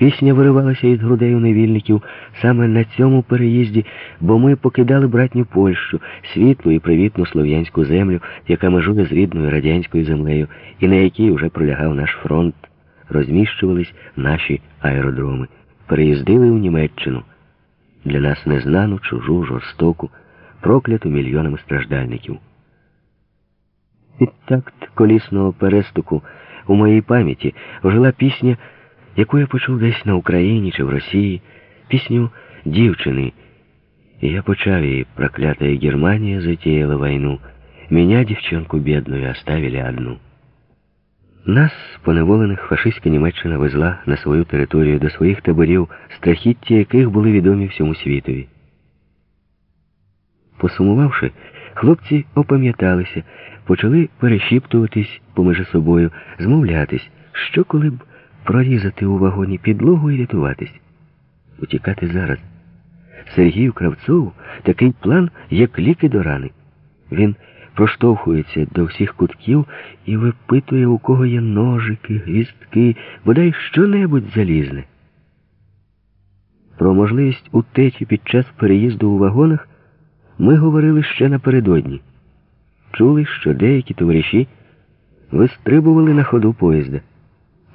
Пісня виривалася із грудей у невільників саме на цьому переїзді, бо ми покидали братню Польщу, світлу і привітну слов'янську землю, яка межує з рідною радянською землею, і на якій вже пролягав наш фронт, розміщувались наші аеродроми, переїздили у Німеччину. Для нас незнану, чужу, жорстоку, прокляту мільйонами страждальників. Під такт колісного перестуку у моїй пам'яті ожила пісня яку я почув десь на Україні чи в Росії, пісню дівчини. І я почав її, проклятая Германія затеяла войну. Меня, девчонку бедную, оставили одну. Нас, поневолених, фашистська Німеччина везла на свою територію до своїх таборів, страхіття яких були відомі всьому світові. Посумувавши, хлопці опам'яталися, почали перешіптуватись поміж собою, змовлятись, що коли б прорізати у вагоні підлогу і рятуватись. Утікати зараз. Сергію Кравцову такий план, як ліки до рани. Він проштовхується до всіх кутків і випитує, у кого є ножики, гвістки, бодай що-небудь залізне. Про можливість утечі під час переїзду у вагонах ми говорили ще напередодні. Чули, що деякі товариші вистрибували на ходу поїзда.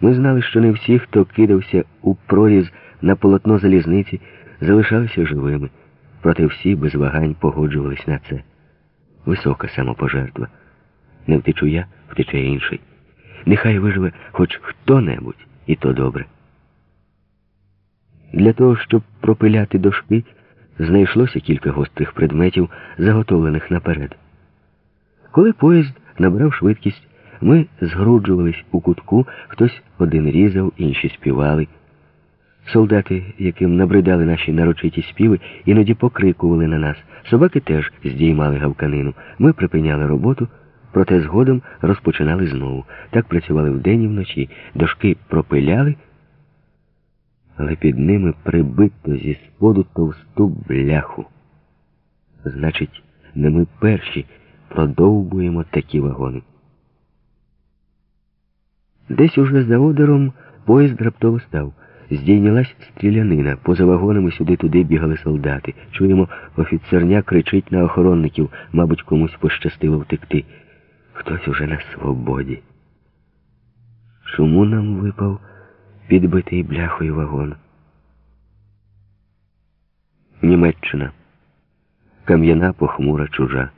Ми знали, що не всі, хто кидався у проріз на полотно залізниці, залишалися живими, проте всі без вагань погоджувались на це. Висока самопожертва. Не втечу я, втече інший. Нехай виживе хоч хто-небудь, і то добре. Для того, щоб пропиляти дошки, знайшлося кілька гострих предметів, заготовлених наперед. Коли поїзд набрав швидкість, ми згруджувались у кутку, хтось один різав, інші співали. Солдати, яким набридали наші нарочиті співи, іноді покрикували на нас. Собаки теж здіймали гавканину. Ми припиняли роботу, проте згодом розпочинали знову. Так працювали вдень і вночі, дошки пропиляли, але під ними прибито зі споду товсту бляху. Значить, не ми перші продовбуємо такі вагони. Десь уже за одером поїзд раптово став. Здійнялась стрілянина. Поза вагонами сюди-туди бігали солдати. Чуємо, офіцерня кричить на охоронників, мабуть, комусь пощастило втекти. Хтось уже на свободі. Чому нам випав підбитий бляхою вагон? Німеччина. Кам'яна похмура чужа.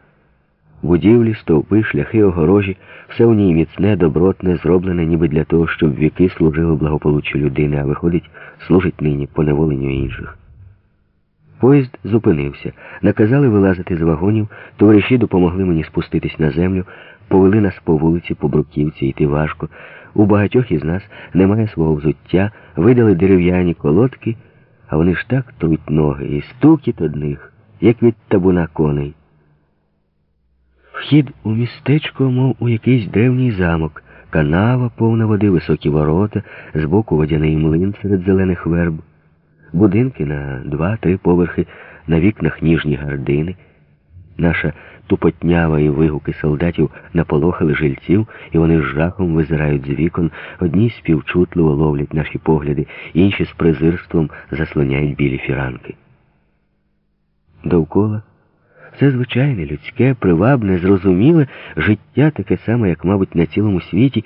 Будівлі, стовпи, шляхи, огорожі, все в ній міцне, добротне, зроблене ніби для того, щоб віки служили благополуччю людини, а виходить, служить нині поневоленню інших. Поїзд зупинився, наказали вилазити з вагонів, товариші допомогли мені спуститись на землю, повели нас по вулиці, по бруківці, йти важко. У багатьох із нас немає свого взуття, видали дерев'яні колодки, а вони ж так труть ноги і стукіт одних, як від табуна коней. Вхід у містечко, мов у якийсь древній замок, канава, повна води, високі ворота, збоку водяний млин серед зелених верб, будинки на два-три поверхи, на вікнах ніжні гардини. Наша тупотнява і вигуки солдатів наполохали жильців, і вони з жахом визирають з вікон, одні співчутливо ловлять наші погляди, інші з презирством заслоняють білі фіранки. Довкола це звичайне, людське, привабне, зрозуміле життя таке саме, як, мабуть, на цілому світі.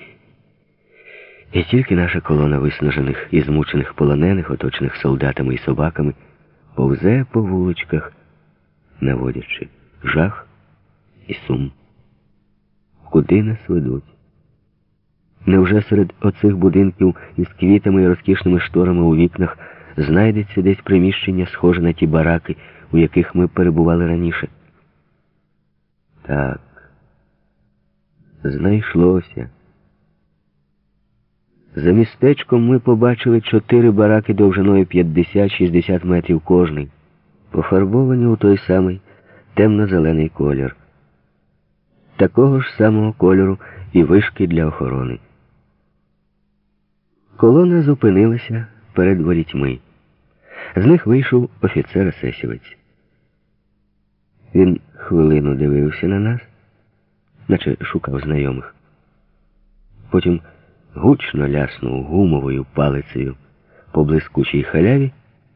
І тільки наша колона виснажених і змучених полонених, оточених солдатами і собаками, повзе по вуличках, наводячи жах і сум. Куди нас ведуть? Невже серед оцих будинків із квітами і розкішними шторами у вікнах знайдеться десь приміщення, схоже на ті бараки, у яких ми перебували раніше? Так, знайшлося. За містечком ми побачили чотири бараки довжиною 50-60 метрів кожний, пофарбовані у той самий темно-зелений колір. Такого ж самого кольору і вишки для охорони. Колона зупинилася перед ворітьми. З них вийшов офіцер есесівець. Він хвилину дивився на нас, наче шукав знайомих. Потім гучно ляснув гумовою палицею по блискучій халяві,